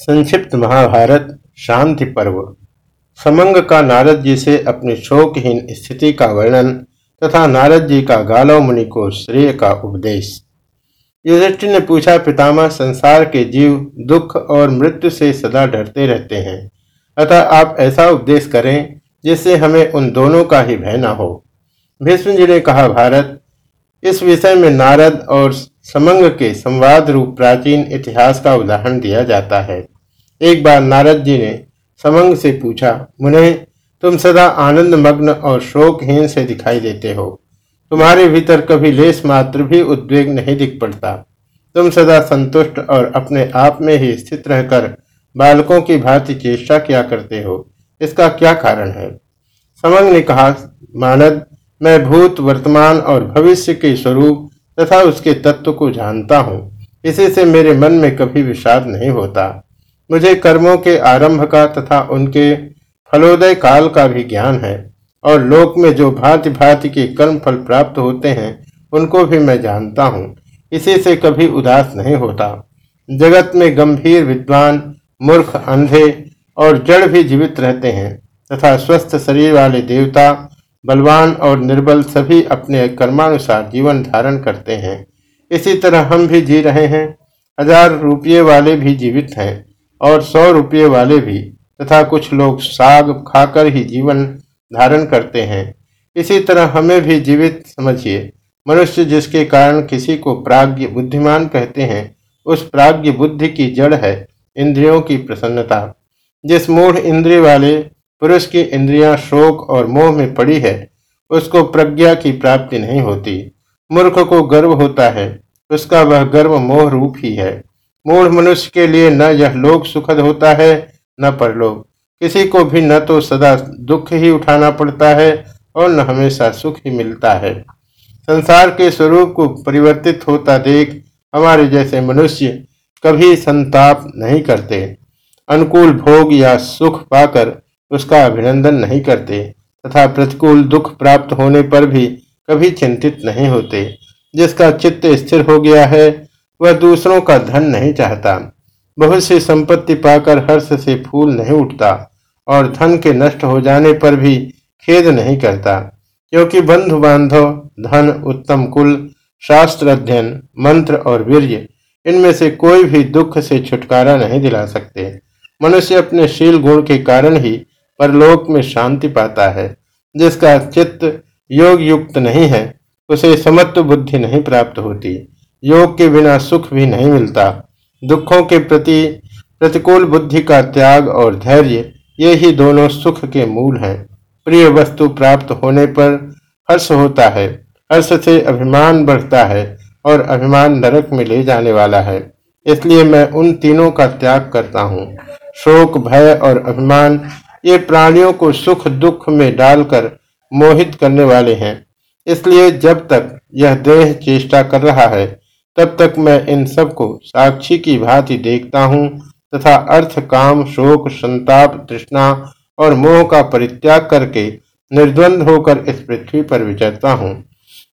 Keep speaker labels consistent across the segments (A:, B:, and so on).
A: संक्षिप्त महाभारत, शांति पर्व। समंग का नारद जी से अपनी शोकहीन स्थिति का वर्णन तथा नारद जी का गालव मुनि को श्रेय का उपदेश। युधिष्ठिर ने पूछा, पितामह, संसार के जीव दुख और मृत्यु से सदा डरते रहते हैं। अतः आप ऐसा उपदेश करें जिससे हमें उन दोनों का ही भय न हो। भीष्म जी ने कहा, भारत, इस विषय में नारद और समंग के संवाद रूप प्राचीन इतिहास का उदाहरण दिया जाता है। एक बार नारद जी ने समंग से पूछा, मुने, तुम सदा आनंद, मग्न और शोकहीन से दिखाई देते हो। तुम्हारे भीतर कभी लेस मात्र भी उद्वेग नहीं दिख पड़ता। तुम सदा संतुष्ट और अपने आप में ही स्थित रहकर बालकों की भांति चेष्टा किया करते हो। इसका क्या कारण है? समंग ने कहा, मानद, मैं भूत, वर्तमान और भविष्य के स्वरूप तथा उसके तत्व को जानता हूँ। इसी से मेरे मन में कभी विषाद नहीं होता। मुझे कर्मों के आरंभ का तथा उनके फलोदय काल का भी ज्ञान है और लोक में जो भांति भांति के कर्म फल प्राप्त होते हैं, उनको भी मैं जानता हूँ। इसी से कभी उदास नहीं होता। जगत में गंभीर विद्वान, मूर्ख, अंधे और जड़ भी जीवित रहते हैं तथा स्वस्थ शरीर वाले देवता बलवान और निर्बल सभी अपने कर्मानुसार जीवन धारण करते हैं। इसी तरह हम भी जी रहे हैं। हज़ार रुपये वाले भी जीवित हैं और सौ रुपये वाले भी, तथा कुछ लोग साग खाकर ही जीवन धारण करते हैं। इसी तरह हमें भी जीवित समझिए। मनुष्य जिसके कारण किसी को प्राग्ञ बुद्धिमान कहते हैं, उस प्राग्ञ बुद्धि की जड़ है, इंद्रियों की प्रसन्नता। जिस मूढ़ इंद्रिय वाले पुरुष की इंद्रियाँ शोक और मोह में पड़ी है, उसको प्रज्ञा की प्राप्ति नहीं होती। मूर्ख को गर्व होता है, उसका वह गर्व मोह रूप ही है। मूढ़ मनुष्य के लिए न यह लोक सुखद होता है, न परलोक। किसी को भी न तो सदा दुख ही उठाना पड़ता है और न हमेशा सुख ही मिलता है। संसार के स्वरूप को परिवर्तित होता देख हमारे जैसे मनुष्य कभी संताप नहीं करते। अनुकूल भोग या सुख पाकर उसका अभिनंदन नहीं करते तथा प्रतिकूल दुख प्राप्त होने पर भी कभी चिंतित नहीं होते। जिसका चित्त स्थिर हो गया है, वह दूसरों का धन नहीं चाहता। बहुत सी संपत्ति पाकर हर्ष से फूल नहीं उठता और धन के नष्ट हो जाने पर भी खेद नहीं करता। क्योंकि बंधु बांधव धन, उत्तम कुल, शास्त्र अध्ययन, मंत्र और वीर्य, इनमें से कोई भी दुख से छुटकारा नहीं दिला सकते। मनुष्य अपने शील गुण के कारण ही परलोक में शांति पाता है। जिसका चित्त योग युक्त नहीं है, उसे समत्व बुद्धि नहीं प्राप्त होती। योग के बिना सुख भी नहीं मिलता। दुखों के प्रति प्रतिकूल बुद्धि का त्याग और धैर्य, ये ही दोनों सुख के मूल हैं। प्रिय वस्तु प्राप्त होने पर हर्ष होता है। हर्ष से अभिमान बढ़ता है और अभिमान नरक में ले जाने वाला है। इसलिए मैं उन तीनों का त्याग करता हूँ। शोक, भय और अभिमान ये प्राणियों को सुख दुख में डालकर मोहित करने वाले हैं। इसलिए जब तक यह देह चेष्टा कर रहा है, तब तक मैं इन सबको साक्षी की भांति देखता हूँ तथा अर्थ, काम, शोक, संताप, तृष्णा और मोह का परित्याग करके निर्द्वंद होकर इस पृथ्वी पर विचरता हूँ।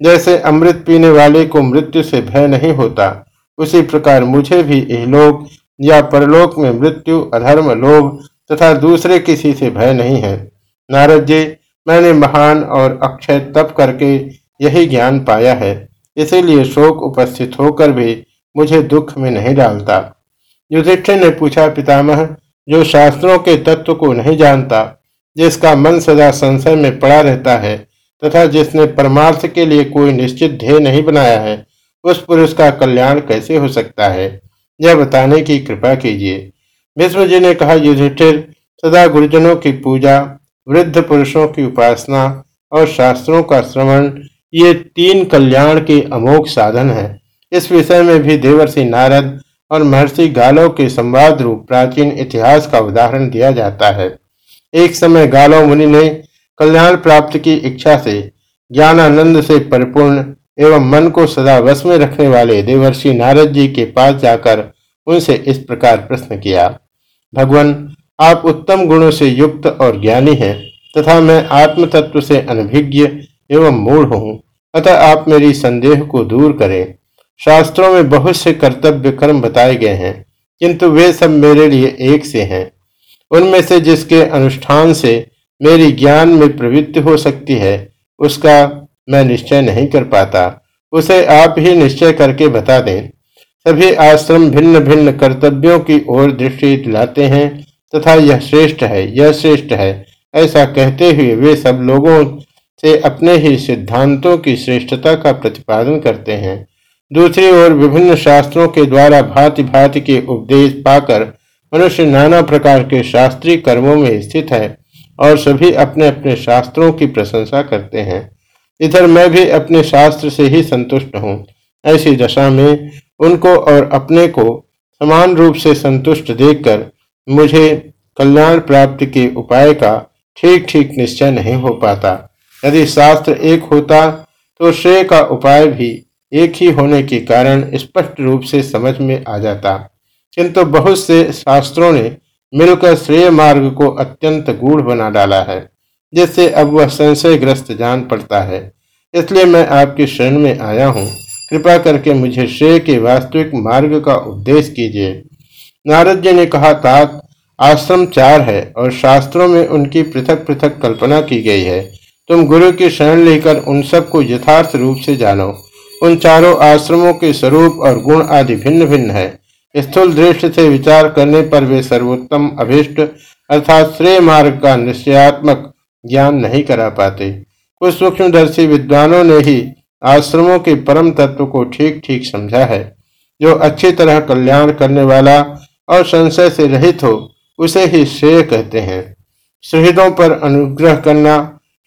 A: जैसे अमृत पीने वाले को मृत्यु से भय नहीं होता, उसी प्रकार मुझे भी इहलोक या परलोक में मृत्यु, अधर्म, लोभ तथा दूसरे किसी से भय नहीं है। नारद जी, मैंने महान और अक्षय तप करके यही ज्ञान पाया है। इसीलिए शोक उपस्थित होकर भी मुझे दुख में नहीं डालता। युधिष्ठिर ने पूछा, पितामह, जो शास्त्रों के तत्व को नहीं जानता, जिसका मन सदा संशय में पड़ा रहता है, तथा जिसने परमार्थ के लिए कोई निश्चित ध्येय नहीं बनाया है, उस पुरुष का कल्याण कैसे हो सकता है? यह बताने की कृपा कीजिए। भीष्म जी ने कहा, युधिष्ठिर, सदा गुरुजनों की पूजा, वृद्ध पुरुषों की उपासना और शास्त्रों का श्रवण, ये तीन कल्याण के अमोघ साधन हैं। इस विषय में भी देवर्षि नारद और महर्षि गालो के संवाद रूप प्राचीन इतिहास का उदाहरण दिया जाता है। एक समय गालो मुनि ने कल्याण प्राप्त की इच्छा से ज्ञानानंद से परिपूर्ण एवं मन को सदा वश में रखने वाले देवर्षि नारद जी के पास जाकर उनसे इस प्रकार प्रश्न किया। भगवान, आप उत्तम गुणों से युक्त और ज्ञानी हैं, तथा मैं आत्म तत्व से अनभिज्ञ एवं मूढ़ हूँ। अतः आप मेरी संदेह को दूर करें। शास्त्रों में बहुत से कर्तव्य कर्म बताए गए हैं, किंतु वे सब मेरे लिए एक से हैं। उनमें से जिसके अनुष्ठान से मेरी ज्ञान में प्रवृत्ति हो सकती है, उसका मैं निश्चय नहीं कर पाता। उसे आप ही निश्चय करके बता दें। सभी आश्रम भिन्न भिन्न कर्तव्यों की ओर दृष्टि दिलाते हैं तथा यह श्रेष्ठ है, यह श्रेष्ठ है। ऐसा कहते हुए वे सब लोगों से अपने ही सिद्धांतों की श्रेष्ठता का प्रतिपादन करते हैं। दूसरी ओर विभिन्न शास्त्रों के द्वारा भांति भांति के उपदेश पाकर मनुष्य नाना प्रकार के शास्त्रीय कर्मों में स्थित है और सभी अपने अपने शास्त्रों की प्रशंसा करते हैं। इधर मैं भी अपने शास्त्र से ही संतुष्ट हूँ। ऐसी दशा में उनको और अपने को समान रूप से संतुष्ट देखकर मुझे कल्याण प्राप्ति के उपाय का ठीक ठीक निश्चय नहीं हो पाता। यदि शास्त्र एक होता तो श्रेय का उपाय भी एक ही होने के कारण स्पष्ट रूप से समझ में आ जाता। किंतु बहुत से शास्त्रों ने मिलकर श्रेय मार्ग को अत्यंत गूढ़ बना डाला है, जिससे अब वह संशयग्रस्त जान पड़ता है। इसलिए मैं आपकी शरण में आया हूँ। कृपा करके मुझे श्रेय के वास्तविक मार्ग का उपदेश कीजिए। नारद जी ने कहा, तात, आश्रम चार है और शास्त्रों में उनकी पृथक पृथक कल्पना की गई है। तुम गुरु की शरण लेकर उन सबको यथार्थ रूप से जानो। उन चारों आश्रमों के स्वरूप और गुण आदि भिन्न भिन्न है। स्थूल दृष्टि से विचार करने पर वे सर्वोत्तम अभिष्ट अर्थात श्रेय मार्ग का निश्चयात्मक ज्ञान नहीं करा पाते। कुछ सूक्ष्मदर्शी विद्वानों ने ही आश्रमों के परम तत्व को ठीक ठीक समझा है। जो अच्छी तरह कल्याण करने वाला और संशय से रहित हो, उसे ही श्रेय कहते हैं। शहीदों पर अनुग्रह करना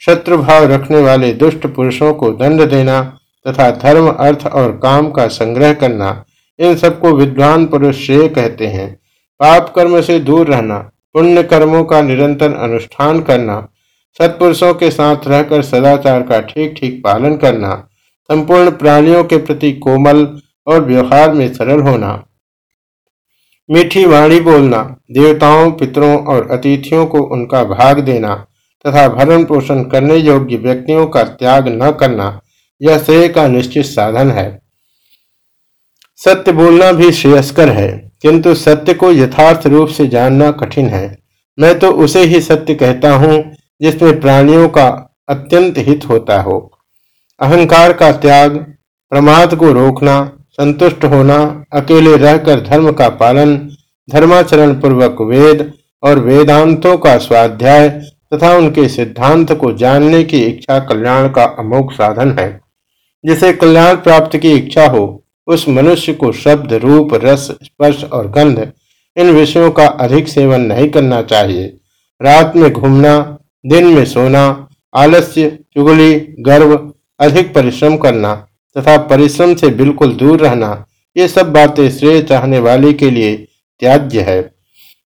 A: शत्रु भाव रखने वाले दुष्ट पुरुषों को दंड देना तथा धर्म, अर्थ और काम का संग्रह करना, इन सबको विद्वान पुरुष श्रेय कहते हैं। पाप कर्म से दूर रहना, पुण्य कर्मों का निरंतर अनुष्ठान करना, सत्पुरुषों के साथ रहकर सदाचार का ठीक ठीक पालन करना संपूर्ण प्राणियों के प्रति कोमल और व्यवहार में सरल होना। मीठी वाणी बोलना, देवताओं, पितरों और अतिथियों को उनका भाग देना, तथा भरण पोषण करने योग्य व्यक्तियों का त्याग न करना, यह श्रेय का निश्चित साधन है। सत्य बोलना भी श्रेयस्कर है, किंतु सत्य को यथार्थ रूप से जानना कठिन है। मैं तो उसे ही सत्य कहता हूँ, जिसमें प्राणियों का अत्यंत हित होता हो। अहंकार का त्याग, प्रमाद को रोकना, संतुष्ट होना, अकेले रहकर धर्म का पालन, धर्माचरण पूर्वक वेद और वेदांतों का स्वाध्याय तथा उनके सिद्धांत को जानने की इच्छा कल्याण का अमोघ साधन है। जिसे कल्याण प्राप्त की इच्छा हो, उस मनुष्य को शब्द, रूप, रस, स्पर्श और गंध, इन विषयों का अधिक सेवन नहीं करना चाहिए। रात में घूमना, दिन में सोना, आलस्य, चुगली, गर्व अधिक परिश्रम करना तथा परिश्रम से बिल्कुल दूर रहना, ये सब बातें श्रेय चाहने वाले के लिए त्याज्य है।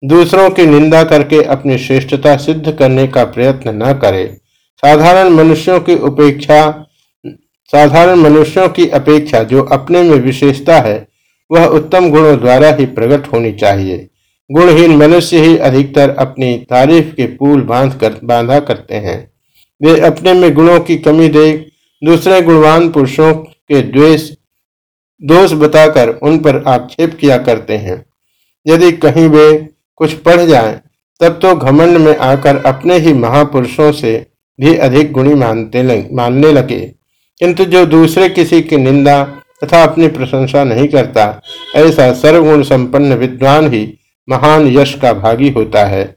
A: दूसरों की निंदा करके अपनी श्रेष्ठता सिद्ध करने का प्रयत्न न करे। साधारण मनुष्यों की उपेक्षा, साधारण मनुष्यों की अपेक्षा जो अपने में विशेषता है, वह उत्तम गुणों द्वारा ही प्रकट होनी चाहिए। गुणहीन मनुष्य ही अधिकतर अपनी तारीफ़ के पुल बाँध कर, बांधा करते हैं। वे अपने में गुणों की कमी देख दूसरे गुणवान पुरुषों के द्वेष दोष बताकर उन पर आक्षेप किया करते हैं। यदि कहीं वे कुछ पढ़ जाएँ, तब तो घमंड में आकर अपने ही महापुरुषों से भी अधिक गुणी मानते लग, मानने लगे। किंतु जो दूसरे किसी की निंदा तथा अपनी प्रशंसा नहीं करता ऐसा सर्वगुण संपन्न विद्वान ही महान यश का भागी होता है।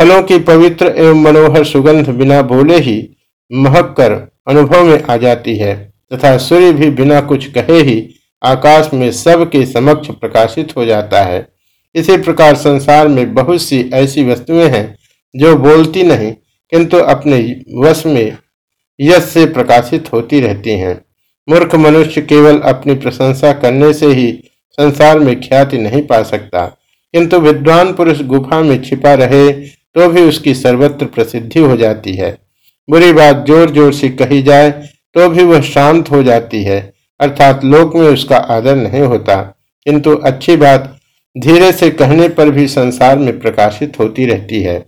A: फलों की पवित्र एवं मनोहर सुगंध बिना बोले ही महक कर अनुभव में आ जाती है, तथा सूर्य भी बिना कुछ कहे ही आकाश में सबके समक्ष प्रकाशित हो जाता है। इसी प्रकार संसार में बहुत सी ऐसी वस्तुएँ हैं जो बोलती नहीं, किंतु अपने वश में यश से प्रकाशित होती रहती हैं। मूर्ख मनुष्य केवल अपनी प्रशंसा करने से ही संसार में ख्याति नहीं पा सकता, किंतु विद्वान पुरुष गुफा में छिपा रहे तो भी उसकी सर्वत्र प्रसिद्धि हो जाती है। बुरी बात ज़ोर ज़ोर से कही जाए तो भी वह शांत हो जाती है। अर्थात लोक में उसका आदर नहीं होता। किंतु अच्छी बात, धीरे से कहने पर भी संसार में प्रकाशित होती रहती है।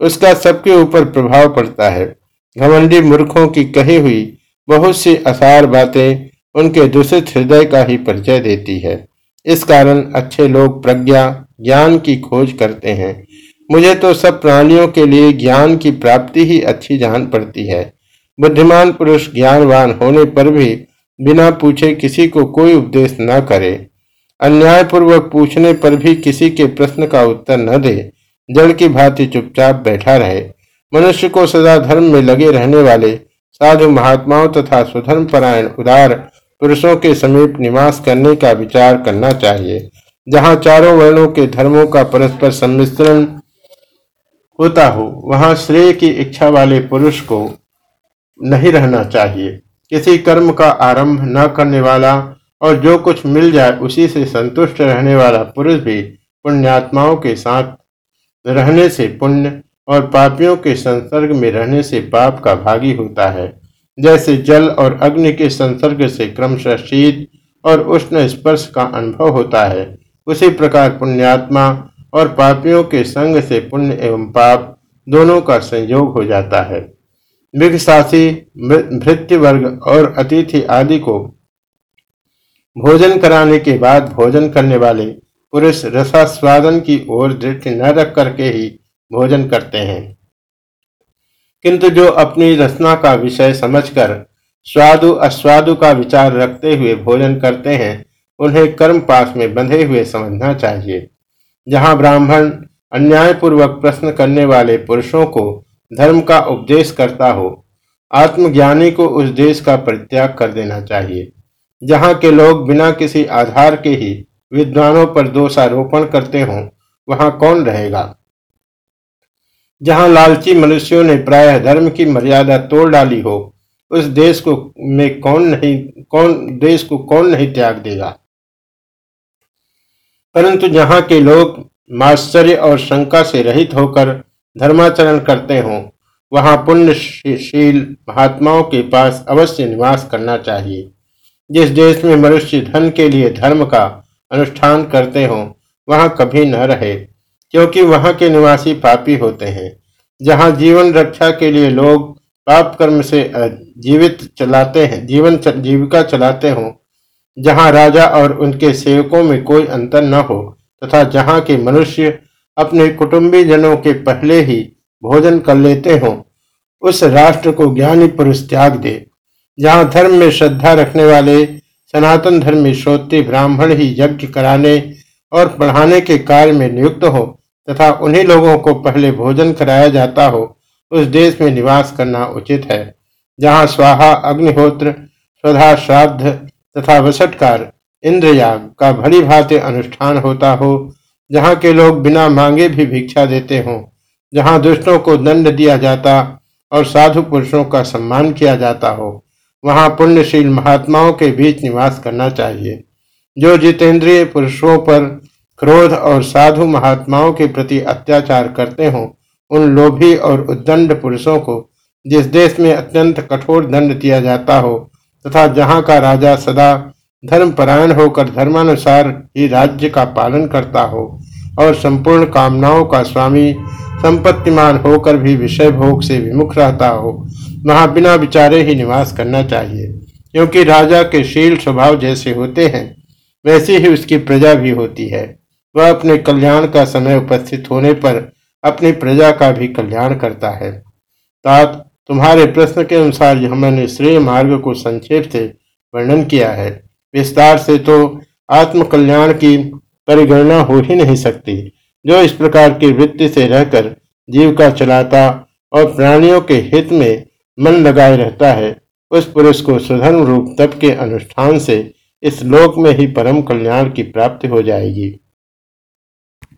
A: उसका सबके ऊपर प्रभाव पड़ता है। घमंडी मूर्खों की कही हुई बहुत सी असार बातें उनके दूषित हृदय का ही परिचय देती है। इस कारण अच्छे लोग प्रज्ञा, ज्ञान की खोज करते हैं। मुझे तो सब प्राणियों के लिए ज्ञान की प्राप्ति ही अच्छी जान पड़ती है। बुद्धिमान पुरुष ज्ञानवान होने पर भी बिना पूछे किसी को कोई उपदेश न करे। अन्यायपूर्वक पूछने पर भी किसी के प्रश्न का उत्तर न दे। जड़ की भांति चुपचाप बैठा रहे। मनुष्य को सदा धर्म में लगे रहने वाले साधु महात्माओं तथा सुधर्म परायण उदार पुरुषों के समीप निवास करने का विचार करना चाहिए, जहाँ चारों वर्णों के धर्मों का परस्पर सम्मिश्रण होता हो, वहाँ श्रेय की इच्छा वाले पुरुष को नहीं रहना चाहिए। किसी कर्म का आरंभ न करने वाला और जो कुछ मिल जाए, उसी से संतुष्ट रहने वाला पुरुष भी पुण्यात्माओं के साथ रहने से पुण्य और पापियों के संसर्ग में रहने से पाप का भागी होता है। जैसे जल और अग्नि के संसर्ग से क्रमशः शीत और उष्ण स्पर्श का अनुभव होता है, उसी प्रकार पुण्यात्मा और पापियों के संग से पुण्य एवं पाप दोनों का संयोग हो जाता है। भिक्षासी भृत्य वर्ग और अतिथि आदि को भोजन कराने के बाद भोजन करने वाले पुरुष रसास्वादन की ओर दृष्टि न रख करके ही भोजन करते हैं। किंतु जो अपनी रचना का विषय समझकर स्वादु अस्वादु का विचार रखते हुए भोजन करते हैं, उन्हें कर्म पास में बंधे हुए समझना चाहिए। जहाँ ब्राह्मण अन्यायपूर्वक प्रश्न करने वाले पुरुषों को धर्म का उपदेश करता हो, आत्मज्ञानी को उस देश का परित्याग कर देना चाहिए, जहाँ के लोग बिना किसी आधार के ही विद्वानों पर दोषारोपण करते हों, वहाँ कौन रहेगा? जहाँ लालची मनुष्यों ने प्रायः धर्म की मर्यादा तोड़ डाली हो, उस देश को में कौन नहीं, कौन, देश को कौन नहीं त्याग देगा? परंतु जहाँ के लोग माश्चर्य और शंका से रहित होकर धर्माचरण करते हों वहाँ पुण्यशील महात्माओं के पास अवश्य निवास करना चाहिए। जिस देश में मनुष्य धन के लिए धर्म का अनुष्ठान करते हों वहाँ कभी न रहे क्योंकि वहाँ के निवासी पापी होते हैं। जहाँ जीवन रक्षा के लिए लोग पाप कर्म से जीवित चलाते हैं जीवन चल, जीविका चलाते हों जहाँ राजा और उनके सेवकों में कोई अंतर न हो, तथा जहाँ के मनुष्य अपने कुटुंबी जनों के पहले ही भोजन कर लेते हों, उस राष्ट्र को ज्ञानी पुरुष त्याग दे। जहाँ धर्म में श्रद्धा रखने वाले सनातन धर्मी श्रोते ब्राह्मण ही यज्ञ कराने और पढ़ाने के कार्य में नियुक्त हो, तथा उन्हीं लोगों को पहले भोजन कराया जाता हो, उस देश में निवास करना उचित है। जहाँ स्वाहा, अग्निहोत्र स्वधा श्राद्ध तथा वसटकार इंद्रयाग का भली भांति अनुष्ठान होता हो, जहाँ के लोग बिना मांगे भी भिक्षा देते हों, जहाँ दुष्टों को दंड दिया जाता और साधु पुरुषों का सम्मान किया जाता हो, वहाँ पुण्यशील महात्माओं के बीच निवास करना चाहिए। जो जितेंद्रिय पुरुषों पर क्रोध और साधु महात्माओं के प्रति अत्याचार करते हों, उन लोभी और उद्दंड पुरुषों को, जिस देश में अत्यंत कठोर दंड दिया जाता हो तथा जहाँ का राजा सदा धर्मपरायण होकर धर्मानुसार ही राज्य का पालन करता हो और संपूर्ण कामनाओं का स्वामी संपत्तिमान होकर भी विषय भोग से विमुख रहता हो, वहाँ बिना विचारे ही निवास करना चाहिए। क्योंकि राजा के शील स्वभाव जैसे होते हैं, वैसी ही उसकी प्रजा भी होती है। वह अपने कल्याण का समय उपस्थित होने पर अपनी प्रजा का भी कल्याण करता है। तात तुम्हारे प्रश्न के अनुसार यह मैंने श्रेय मार्ग को संक्षेप से वर्णन किया है। विस्तार से तो आत्मकल्याण की परिगणना हो ही नहीं सकती, जो इस प्रकार की वृत्ति से रहकर जीव का चलाता और प्राणियों के हित में मन लगाए रहता है, उस पुरुष को सुधर्म रूप तप के अनुष्ठान से इस लोक में ही परम कल्याण की प्राप्ति हो जाएगी।